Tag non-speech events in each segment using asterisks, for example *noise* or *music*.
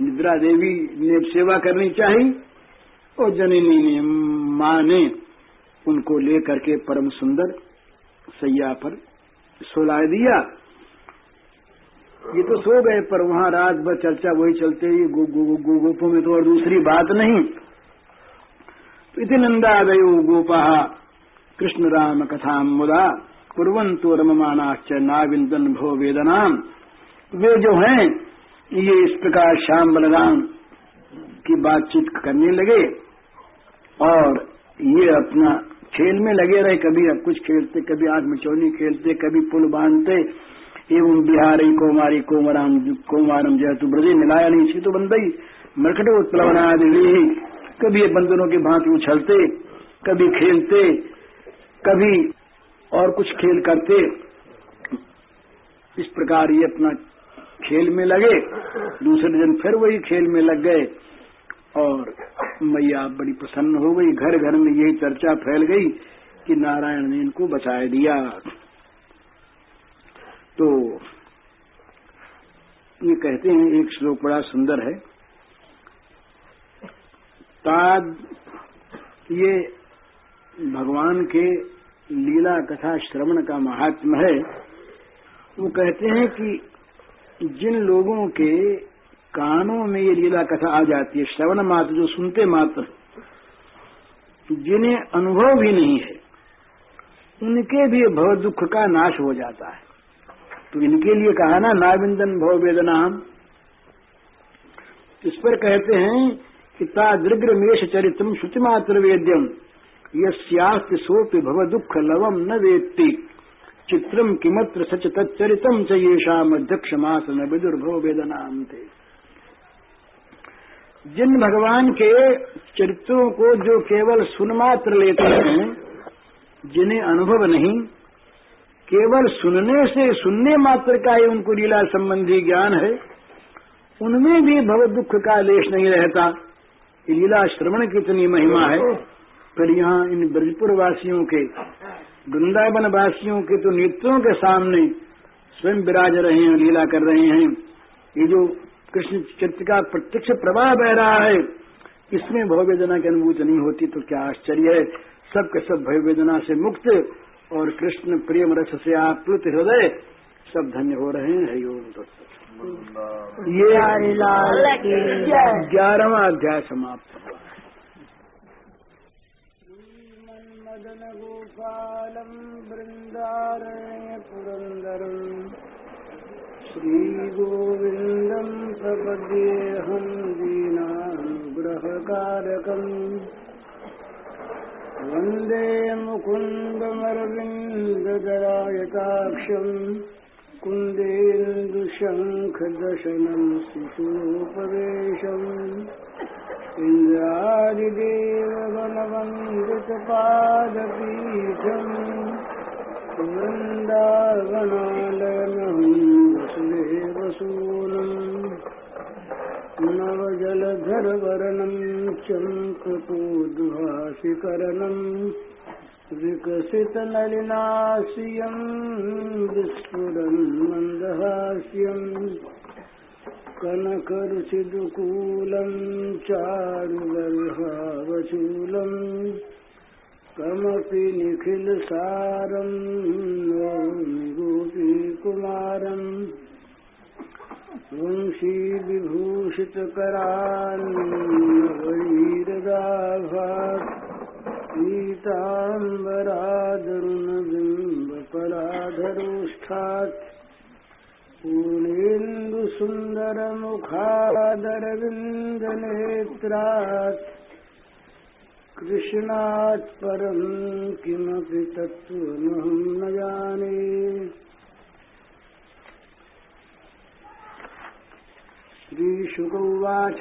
निद्रा देवी ने सेवा करनी चाहिए और जननी ने माँ ने उनको लेकर के परम सुंदर सैया पर सोला दिया। ये तो सो गए पर वहाँ रात भर चर्चा वही चलते ही गो, गो, गो, गो, गोपों में तो और दूसरी बात नहीं। तो इति नंदादयो गोपा। कृष्ण राम कथा मुदा कुरंतो रममानाश्च नाविंदन भो वेदनाम वे जो हैं ये इस प्रकार श्याम बलराम की बातचीत करने लगे और ये अपना खेल में लगे रहे, कभी अब कुछ खेलते, कभी आग मिचौनी खेलते, कभी पुल बांधते, एवं बिहारी, कोमारी, कोमराम, कोमारम जयतु ब्रजे, मिलाया नहीं सी तो बंदई मरकट उत्प्लवना दिल्ली कभी ये बंदरों के भांति उछलते, कभी खेलते, कभी और कुछ खेल करते। इस प्रकार ये अपना खेल में लगे, दूसरे दिन फिर वही खेल में लग गए और मैया बड़ी प्रसन्न हो गई। घर घर में यही चर्चा फैल गई कि नारायण ने इनको बचाए दिया। तो ये कहते हैं, एक श्लोक बड़ा सुंदर है। ताद, ये भगवान के लीला कथा श्रवण का महात्म है। वो कहते हैं कि जिन लोगों के कानों में ये लीला कथा आ जाती है, श्रवण मात्र जो सुनते मात्र जिन्हें अनुभव भी नहीं है, उनके भी भव दुख का नाश हो जाता है। तो इनके लिए कहा ना, नाविंदन भव वेदना इस पर कहते हैं कि तादृग्रमेश चरितम श्रुतिमात्र वेद्यम, यस्यास्ति सोपि भव दुख लवम न वेत्ति। चित्रम किमत्र सच तच्चरितम च येषाम अध्यक्ष मास न विदुर्भव वेदनाम थे जिन भगवान के चरित्रों को जो केवल सुनमात्र लेते हैं, जिन्हें अनुभव नहीं, केवल सुनने से सुनने मात्र का ही उनको लीला संबंधी ज्ञान है, उनमें भी भव दुख का लेश नहीं रहता। लीला श्रवण की इतनी महिमा है, पर यहाँ इन ब्रजपुर वासियों के वृंदावन वासियों के तो नेत्रों के सामने स्वयं विराज रहे हैं लीला कर रहे हैं। ये जो कृष्ण चित्र का प्रत्यक्ष प्रवाह बह रहा है इसमें भय वेदना की अनुभूति नहीं होती तो क्या आश्चर्य है। सब के सब भय वेदना से मुक्त और कृष्ण प्रेम रस से आप्लुत हृदय सब धन्य हो रहे हैं। हरिओम ये ग्यारहवा अध्याय समाप्त हुआ मदन गोपालम वृंदारण्य पुरंदरम श्रीगोविन्दम् प्रपद्येऽहम् दीनानुग्रहकारकम् वन्दे मुकुन्दमरविन्ददरायताक्षम् कुन्देन्दुशङ्खदशनम् शिशूपवेशम् इन्द्रादिदेवगणितपादपीठम् वृन्दावणालय वसुदेवसूनम् नवजलधरवरणं चं कृपो विस्फुरन् मन्दहास्यम् कनकरुचिदुकूलम् चारुगर्भावचूलम् कमपि निखिलसारम् नौमि गोपीकुमारम् वंशीविभूषितकरान्नवैरदाभात् पीताम्बरादरुणबिम्बपराधरोष्ठात् पूर्णेन्दुसुन्दरमुखादरविन्दनेत्रात् कृष्णात् परम् किमपि तत्त्वमहं न जाने। श्रीशुक उवाच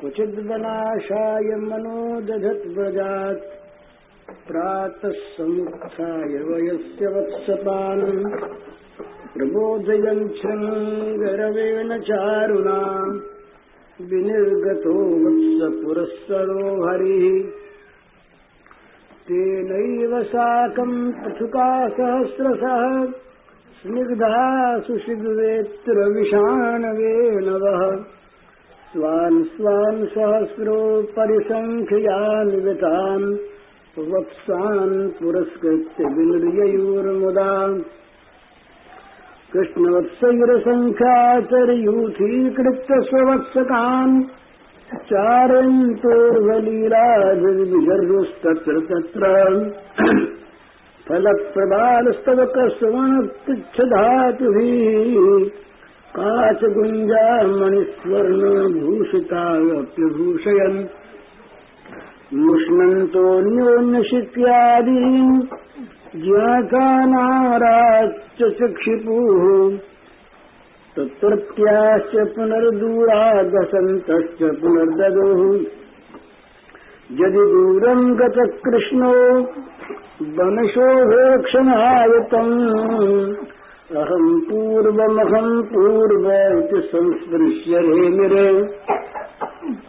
क्वचिद्वनाशाय मनो दधत्व्रजात् प्रातः समुत्थाय वयस्य वत्सपान्। प्रबोधयन् शृङ्गरवेण चारुणा, विनिर्गतो वत्सपुरःसरो हरिः तेनैव साकम् पथुका सहस्रशः, स्निग्धा सुशिग्वेत्र विषाणवेनवः स्वान् सहस्रो परिसङ्ख्ययान् वत्सान् पुरस्कृत्य विनिर्ययोर्मुदा। कृष्णवत्सैरसङ्ख्याचरयूथीकृत्य स्ववत्सकान् चारयन्तोर्वलीलाभिर्विजर्युस्तत्र तत्र फलप्रबालस्तव कसवणपृच्छधातुभिः काचगुञ्जामणिस्वर्णभूषिताप्यभूषयन् मुष्णन्तोऽन्योन्यशिक्यादीन् ज्ञातानाराच्च चक्षिपुः तत्रत्याश्च पुनर्दूरादसन्तश्च पुनर्ददुः। यदि दूरम् गतकृष्णो वनशोभेक्षणायतम् अहम् पूर्वमहम् पूर्व इति संस्पृश्य रेमिरे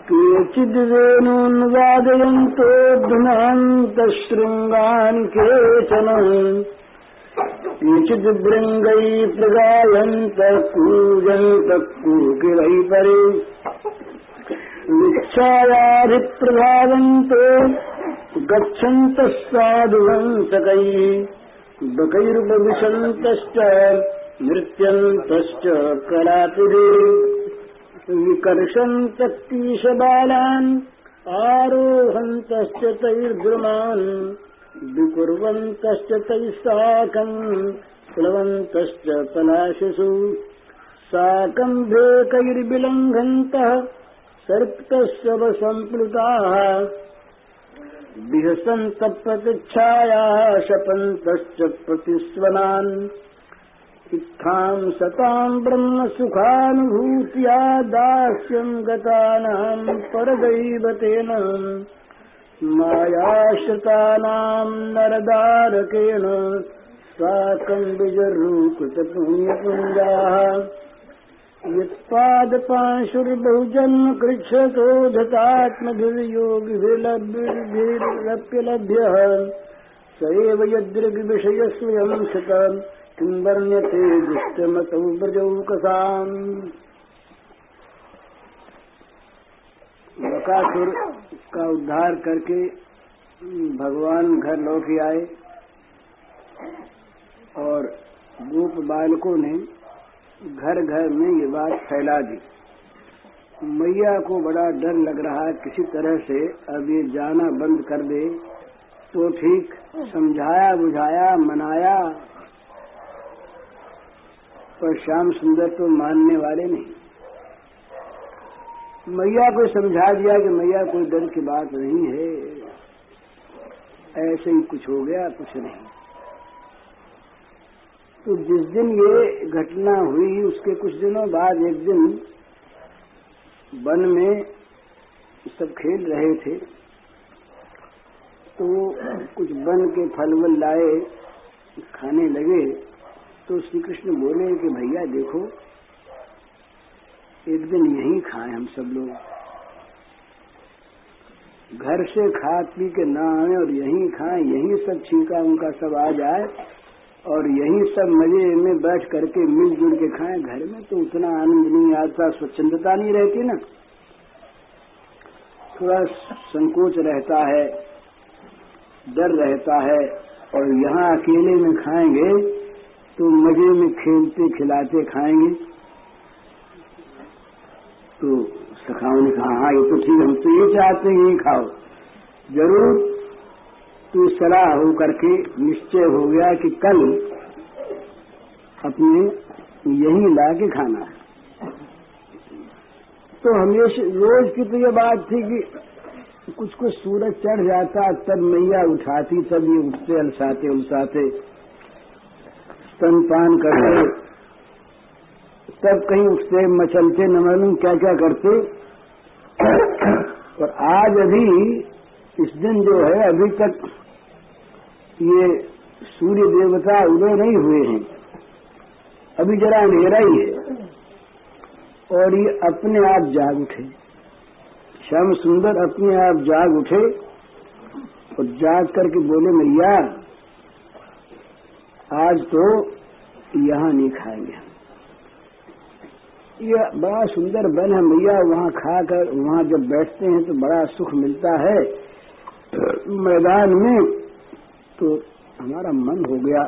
केचिद्वेणून्वादयन्तोऽध्नान्तशृङ्गान् केचन। केचिद्भृङ्गैः प्रगायन्तः कूजन्तः कूकिलैः परे विच्छायाभिप्रभावन्तो गच्छन्तः साधुवंसकैः बकैर्बविशन्तश्च नृत्यन्तश्च कलातिरे विकर्षन्तक्तीशबालान् आरोहन्तश्च तैर्द्रुमान्, विकुर्वन्तश्च तैः साकम् प्लवन्तश्च पलाशसु साकम् भेकैर्विलङ्घन्तः सर्पतः विहसन्तप्रतिच्छायाः शपन्तश्च प्रतिस्वनान्। इत्थाम् सताम् ब्रह्मसुखानुभूत्या दास्यम् गतानाम् परदैवतेन मायाश्रितानाम् नरदारकेण साकम् विजरूकृतपुण्यपुञ्जाः। यत्पादपांशुर्बहुजन्म कृच्छतो धतात्मभिर्योगिभिरप्यलभ्यः स एव यदृग्विषयस्वयम् शतम् किं वर्ण्यते दुष्टमतौ बकासुर का उद्धार करके भगवान घर लौट आए। और गोप बालकों ने घर घर में ये बात फैला दी। मैया को बड़ा डर लग रहा है किसी तरह से, अब ये जाना बंद कर दे। तो ठीक समझाया बुझाया मनाया पर श्याम सुंदर तो मानने वाले नहीं। मैया को समझा दिया कि मैया कोई डर की बात नहीं है। ऐसे ही कुछ हो गया, कुछ नहीं। तो जिस दिन ये घटना हुई, उसके कुछ दिनों बाद एक दिन वन में सब खेल रहे थे। तो कुछ वन के फल वल लाए, खाने लगे। तो श्री कृष्ण बोले कि भैया देखो, एक दिन यहीं खाएँ हम सब लोग। घर से खा पी के ना आए और यहीं खाएँ, यहीं सब छीका उनका सब आ जाए और यहीं सब मज़े में बैठ करके मिलजुल के खाएँ। घर में तो उतना आनंद नहीं आता, स्वच्छंदता नहीं रहती ना। थोड़ा संकोच रहता है, डर रहता है और यहाँ अकेले में खाएँगे तो मज़े में खेलते, खिलाते, खाएँगे। तो सखाओं ने कहा हाँ ये तो ठीक हम तो ये चाहते हैं यही खाओ। ज़रूर तो सलाह हो करके निश्चय हो गया कि कल अपने यही ला के खाना है। तो हमेशा रोज की तो ये बात थी कि कुछ कुछ सूरज चढ़ जाता, तब मैया उठाती, तब ये उठते, अलसाते, उलसाते। स्तनपान करते तब कहीं उठते मचलते, न मालूम क्या क्या करते। और आज अभी, इस दिन जो है, अभी तक ये सूर्य देवता उदय नहीं हुए हैं। अभी जरा अंधेरा ही है। और ये अपने आप जाग उठे। श्याम सुंदर अपने आप जाग उठे और जाग करके बोले, मैया आज तो यहाँ नहीं खाएँगे ये बड़ा सुंदर वन है मैया, वहाँ खाकर वहाँ जब बैठते हैं तो बड़ा सुख मिलता है। मैदान में तो हमारा मन हो गया।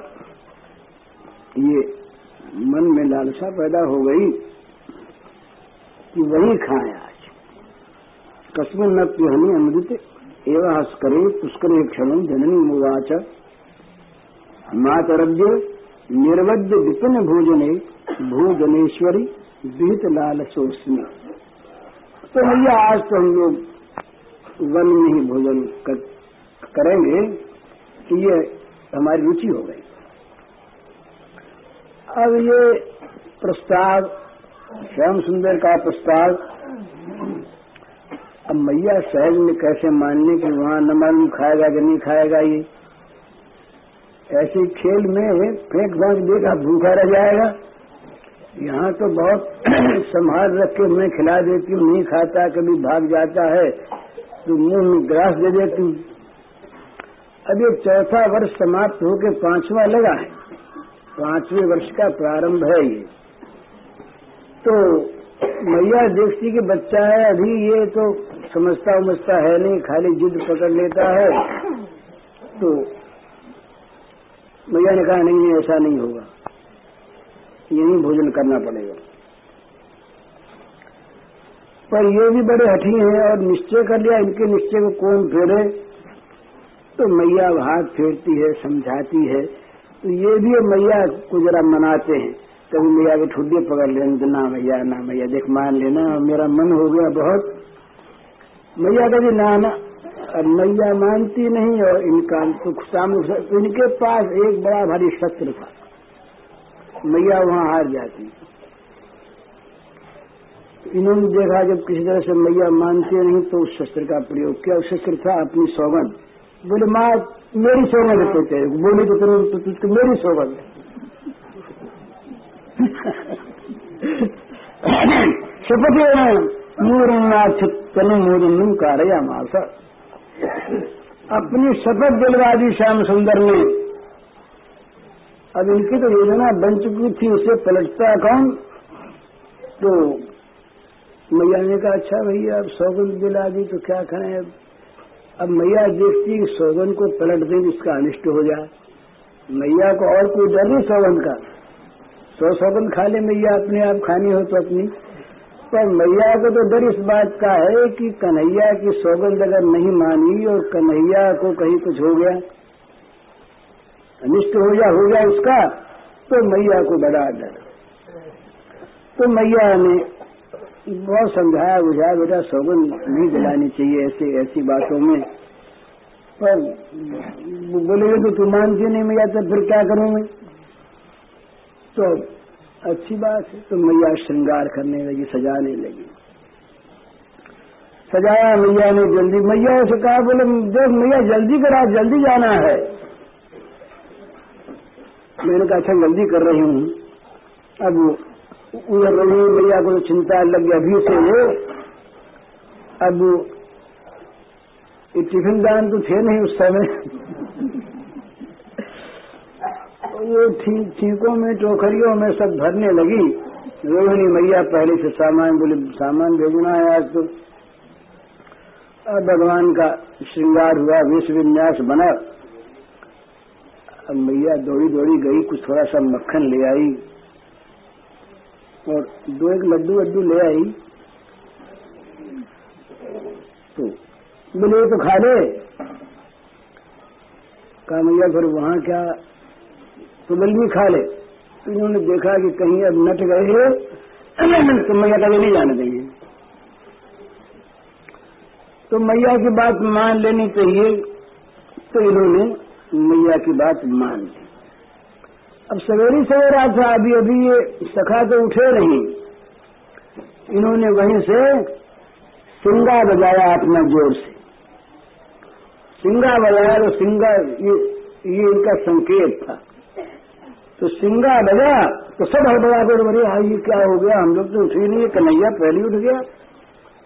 ये मन में लालसा पैदा हो गई कि वही खाए आज। कस्मिन न प्यहनी अमृत एवं हस्करे पुष्करे क्षण जननी मुवाच। मातरभ्य निर्वद्य विपिन भोजने भोजनेश्वरी विहित लाल सोचनी तो भैया आज तो हम लोग वन में ही भोजन कर, करेंगे कि ये हमारी रुचि हो गई। अब ये प्रस्ताव श्याम सुंदर का प्रस्ताव अब मैया सहज में कैसे मानने कि वहाँ न मालूम खाएगा कि नहीं खाएगा ये? ऐसे खेल में फेंक भाग देगा, भूखा रह जाएगा। यहाँ तो बहुत *clears throat* संभाल रख के मैं खिला देती हूँ, नहीं खाता, कभी भाग जाता है तो मुँह में ग्रास दे देती हूँ। अब ये चौथा वर्ष समाप्त होकर पांचवा लगा है। पाँचवें वर्ष का प्रारंभ है ये। तो मैया देखती कि बच्चा है, अभी ये तो समझता उमझता है नहीं, खाली जिद पकड़ लेता है। तो मैया ने कहा, नहीं, ऐसा नहीं होगा। यही भोजन करना पड़ेगा। पर ये भी बड़े हठी हैं और निश्चय कर लिया, इनके निश्चय को कौन फेरे? तो मैया हाथ फेरती है, समझाती है। तो ये भी मैया को जरा मनाते हैं। कभी मैया के ठुड्डे पकड़ लेना तो ना मैया ना मैया, देख, मान लेना, मेरा मन हो गया बहुत। मैया कभी, ना ना मैया मानती नहीं और इनका सुख सामने इनके पास एक बड़ा भारी शस्त्र था। मैया वहाँ हार जाती। इन्होंने देखा जब किसी तरह से मैया मानती नहीं तो उस शस्त्र का प्रयोग किया। उस शस्त्र था अपनी सौगंध। बोले, माँ, मेरी सौगंध तो तेरे बोली तो तुम तो तुझको मेरी सौगंध *laughs* शपथ मूरनाथ तनु मूरन कार्या मासा। अपनी शपथ दिलवा दी श्याम सुंदर ने अब इनकी तो योजना बन चुकी थी, उसे पलटता कौन? तो मैया ने कहा अच्छा भैया, अब सौगंध दिला दी तो क्या करें अब? अब मैया देखती, सौगंध को पलट दें इसका अनिष्ट हो जाए। मैया को और कोई डर नहीं सौगंध का। सौ सौगंध खा ले मैया, अपने आप खानी हो तो अपनी। पर मैया को तो डर इस बात का है कि कन्हैया की सौगंध अगर नहीं मानी और कन्हैया को कहीं कुछ हो गया, अनिष्ट हो गया हो गया उसका तो मैया को बड़ा डर। तो मैया ने बहुत समझाया, बुझाया, बेटा सौगंध नहीं दिलानी चाहिए ऐसे, ऐसी बातों में। पर बोले तो तू मानती नहीं मैया तो फिर क्या करूँ मैं? तो अच्छी बात है तो मैया श्रृंगार करने लगी, सजाने लगी। सजाया मैया ने जल्दी, मैया से कहा, बोले, देख मैया, जल्दी करा, जल्दी जाना है। मैंने कहा अच्छा जल्दी कर रही हूँ। अब उधर रही मैया को तो चिंता लग गई, अभी से वो अब ये टिफ़िन दान तो थे नहीं उस समय। वो ठीकों में टोकरियों में सब भरने लगी। रोहिणी मैया पहले से सामान बोले, सामान भेजना है आज तो। अब भगवान का श्रृंगार हुआ, विश्व विन्यास बना। अब मैया दौड़ी दौड़ी गई, कुछ थोड़ा सा मक्खन ले आई। और दो एक लड्डू वड्डू ले आई। तो बोले तो खा ले। कहा, मैया, फिर वहाँ क्या तो बल्कि खा ले। तो इन्होंने देखा कि कहीं अब नट गए तो मैया कभी नहीं जाने देंगे। तो मैया की बात मान लेनी चाहिए तो इन्होंने मैया की बात मान ली। अब सवेरी सवेरा था अभी अभी ये सखा तो उठे नहीं। इन्होंने वहीं से सिंगा बजाया अपना ज़ोर से। सिंगा बजाया तो सिंगा ये ये इनका संकेत था। तो सिंगा बजा तो सब हड़बड़ा कर बड़े हाँ ये क्या हो गया? हम लोग तो उठे नहीं कन्हैया पहले उठ गया।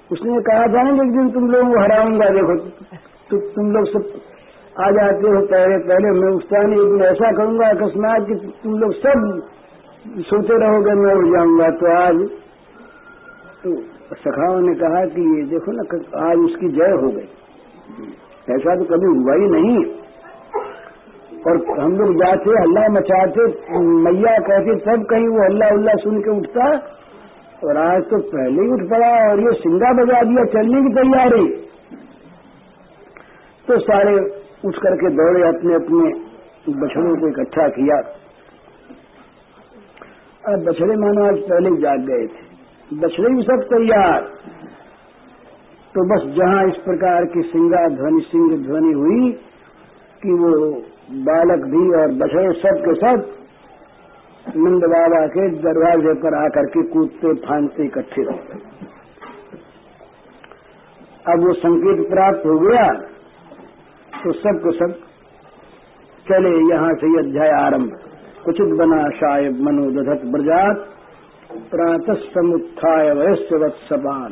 उसने कहा था एक दिन, तुम लोगों को हराऊँगा देखो तो तुम लोग सब आ जाते हो पहले पहले मैं उस टाइम एक दिन ऐसा करूँगा, अकस्मात कि तुम लोग सब सोते रहोगे, मैं उठ जाऊँगा। तो आज तो सखाओं ने कहा कि ये देखो ना, आज उसकी जय हो गई। ऐसा तो कभी हुआ ही नहीं। और हम लोग जाते हल्ला मचाते मैया कहते तब कहीं वो हल्ला उल्ला सुन के उठता? और आज तो पहले ही उठ पड़ा और ये सिंगा बजा दिया, चलने की तैयारी। तो सारे उठ करके दौड़े, अपने अपने बछड़ों को इकट्ठा किया। अब बछड़े मानो आज पहले ही जाग गए थे। बछड़े भी सब तैयार। तो बस जहाँ इस प्रकार की सिंगा ध्वनि सिंह ध्वनि हुई कि वो बालक भी और बछड़े सब के सब नंद बाबा के दरवाजे पर आकर के कूदते, फांदते इकट्ठे हो गए। अब वो संकेत प्राप्त हो गया तो सबको सब चले यहाँ से अध्याय आरंभ। उचित बना शायब मनोदधत ब्रजात प्रात समुत्थाय वयस्य वत्सपान।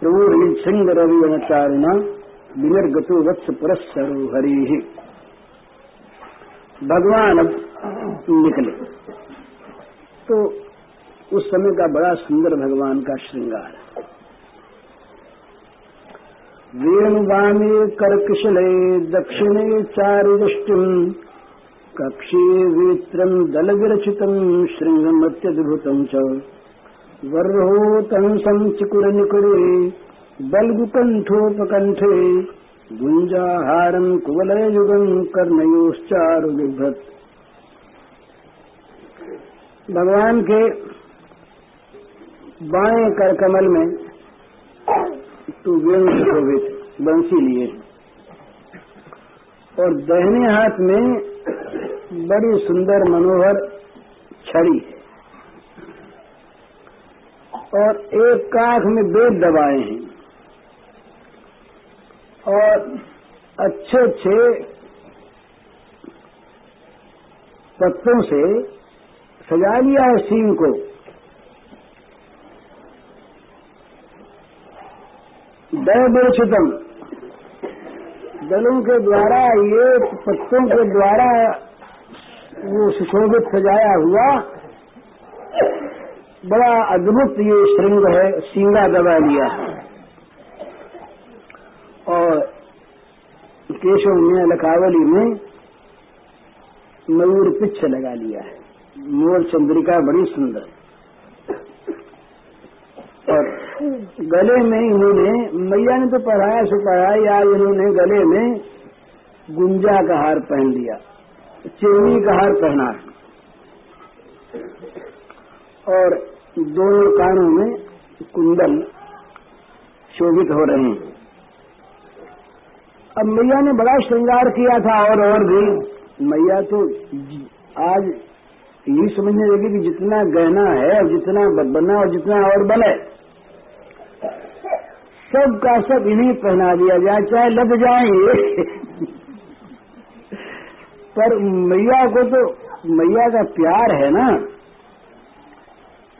प्रभु सिंह रवि अनुचारिणा विनिर्गतो वत्स पुरस्सरो हरि। भगवान अब निकले। तो उस समय का बड़ा सुंदर भगवान का श्रृंगार। वेणुवामे कर्कशले दक्षिणे चारुदृष्टिम् कक्षे वेत्रम् दलविरचितम् श्रृङ्गमत्यद्भुतम् च। वर्होतम् सञ्चिकुरनिकुरे बल्गुकण्ठोपकण्ठे गुञ्जाहारम् कुवलययुगम् कर्णयोश्चारुबिभ्रत् भगवान के बाएँ कर कमल में तो शोभित बंसी लिए और दहने हाथ में बड़ी सुंदर मनोहर छड़ी और एक काख में बेद दबाए हैं। और अच्छे अच्छे पत्तों से सजा लिया है सींग को। दयबोचितम दलों के द्वारा ये पत्तों के द्वारा वो सुशोभित सजाया हुआ बड़ा अद्भुत ये श्रृंग है, सींगा दबा लिया और केशव में, लखावली में मयूर पिच्छ लगा लिया है। मोर चंद्रिका बड़ी सुंदर। और गले में इन्होंने, मैया ने तो पढ़ाया सुपढ़ाया आज इन्होंने गले में गुंजा का हार पहन लिया, चेनी का हार पहना और दोनों कानों में कुंदन शोभित हो रहे हैं। अब मैया ने बड़ा श्रृंगार किया था और और भी। मैया तो आज यही समझने लगी कि जितना गहना है और जितना बना और जितना और बल है सब का सब इन्हें पहना दिया जाए चाहे लग जाएँगे पर मैया को तो मैया का प्यार है ना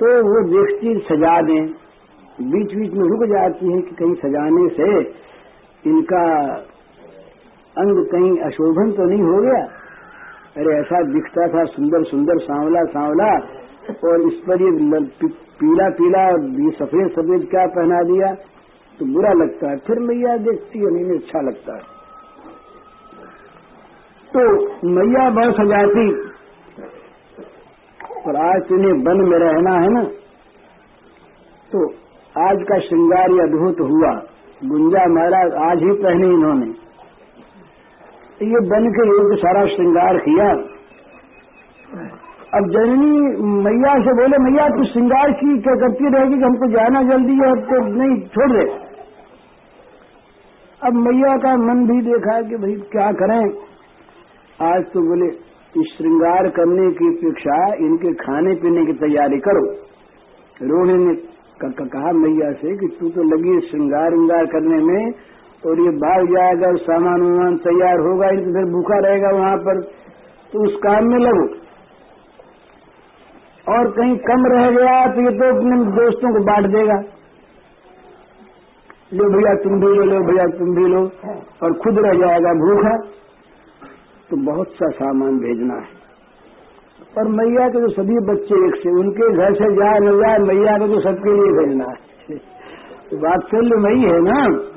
तो वो देखती सजा दें। बीच बीच में रुक जाती है कि कहीं सजाने से इनका अंग कहीं अशोभन तो नहीं हो गया। अरे ऐसा दिखता था सुंदर सुंदर सांवला सांवला, और इस पर ये पीला पीला ये सफ़ेद सफ़ेद क्या पहना दिया? तो बुरा लगता है। फिर मैया देखती है, नहीं अच्छा लगता है। तो मैया बहुत सजाती और आज तुम्हें वन में रहना है ना। तो आज का श्रृंगार अद्भुत हुआ। गुंजा महाराज आज ही पहने इन्होंने। ये बन के योग सारा श्रृंगार किया। अब जननी मैया से बोले, मैया, तू श्रृंगार की क्या करती रहेगी कि हमको जाना जल्दी है तो नहीं छोड़ दे? अब मैया का मन भी देखा कि भाई क्या करें। आज तो बोले, इस श्रृंगार करने की अपेक्षा इनके खाने पीने की तैयारी करो। रोहिणी ने कहा मैया से कि, तू तो लगी श्रृंगार उंगार करने में और ये भाग जाएगा, सामान वामान तैयार होगा तो फिर भूखा रहेगा वहाँ पर तो उस काम में लगो। और कहीं कम रह गया तो ये तो अपने दोस्तों को बांट देगा। लो भैया, तुम भी लो लो भैया, तुम भी लो। और खुद रह जाएगा भूखा। तो बहुत सा सामान भेजना है। और मैया के तो सभी बच्चे एक से, उनके घर से जाए न जाए मैया को तो सबके लिए भेजना है। *laughs* वात्सल्य मई है ना?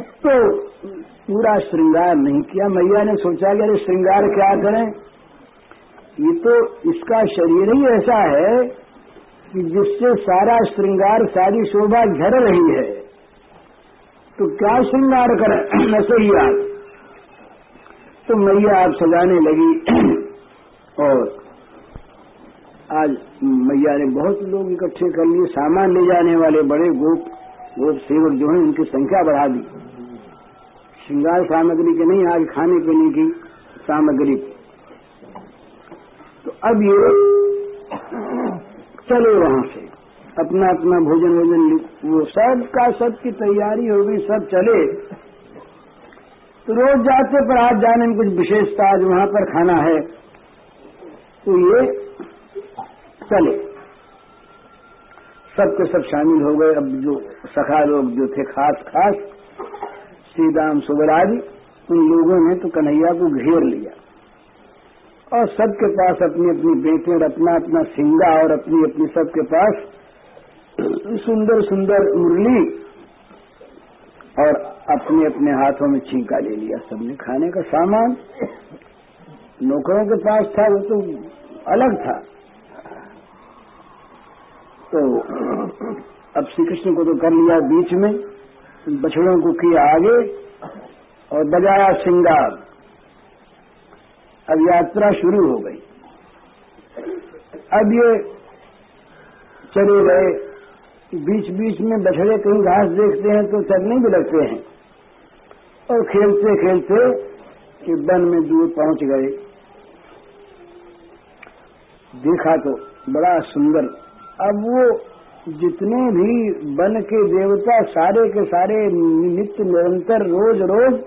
तो पूरा श्रृंगार नहीं किया। मैया ने सोचा कि अरे श्रृंगार क्या करें? ये तो इसका शरीर ही ऐसा है कि जिससे सारा श्रृंगार, सारी शोभा झर रही है। तो क्या श्रृंगार करें? *clears throat* ऐसे ही आप तो मैया आप सजाने लगी। *clears throat* और आज मैया ने बहुत लोग इकट्ठे कर लिए। सामान ले जाने वाले बड़े गोप गोप सेवक जो है, उनकी संख्या बढ़ा दी। श्रृंगार सामग्री के नहीं, आज खाने पीने की सामग्री। तो अब ये चले वहाँ से। अपना अपना भोजन वोजन वो सब का सब की तैयारी हो गई, सब चले। तो रोज जाते पर आज जाने में कुछ विशेषता, आज वहाँ पर खाना है। तो ये चले। सब के सब शामिल हो गए। अब जो सखा लोग जो थे खास खास श्री राम सुबराज, उन लोगों ने तो कन्हैया को घेर लिया। और सबके पास अपनी अपनी बेटे और अपना अपना सिंगा और अपनी अपनी सबके पास सुंदर सुंदर मुरली और अपने अपने हाथों में छींका ले लिया। सबने खाने का सामान, नौकरों के पास था, वो तो अलग था। तो अब श्री कृष्ण को तो कर लिया बीच में, बछड़ों को किया आगे, और बजाया सिंगार अब यात्रा शुरू हो गई। अब ये चले गए। बीच बीच में बछड़े कहीं घास देखते हैं तो चलने भी लगते हैं। और खेलते खेलते कि वन में दूर पहुँच गए। देखा तो बड़ा सुंदर अब वो जितने भी वन के देवता सारे के सारे नित्य निरंतर रोज रोज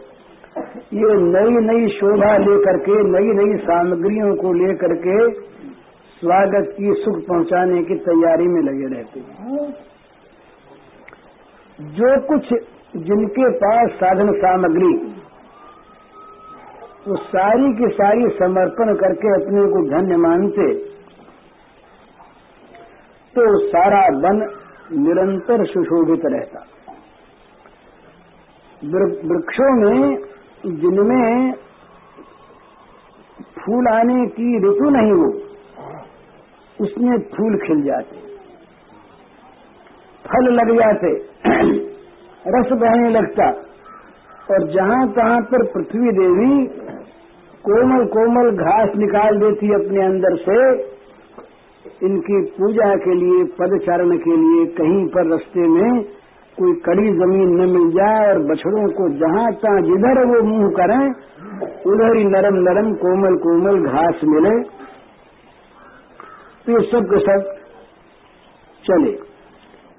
ये नई नई शोभा लेकर के, नई नई सामग्रियों को लेकर के स्वागत की सुख पहुँचाने की तैयारी में लगे रहते हैं। जो कुछ जिनके पास साधन सामग्री, वो सारी की सारी समर्पण करके अपने को धन्य मानते तो सारा वन निरंतर सुशोभित रहता। वृक्षों में, जिनमें फूल आने की ऋतु नहीं हो, उसमें फूल खिल जाते। फल लग जाते, रस बहने लगता, और जहाँ तहां पर पृथ्वी देवी कोमल कोमल घास निकाल देती अपने अंदर से इनकी पूजा के लिए, पदचारण के लिए कहीं पर रस्ते में कोई कड़ी ज़मीन न मिल जाए और बछड़ों को जहाँ तहां जिधर वो मुँह करें, उधर ही नरम नरम कोमल कोमल घास मिले। तो ये सब के सब चले।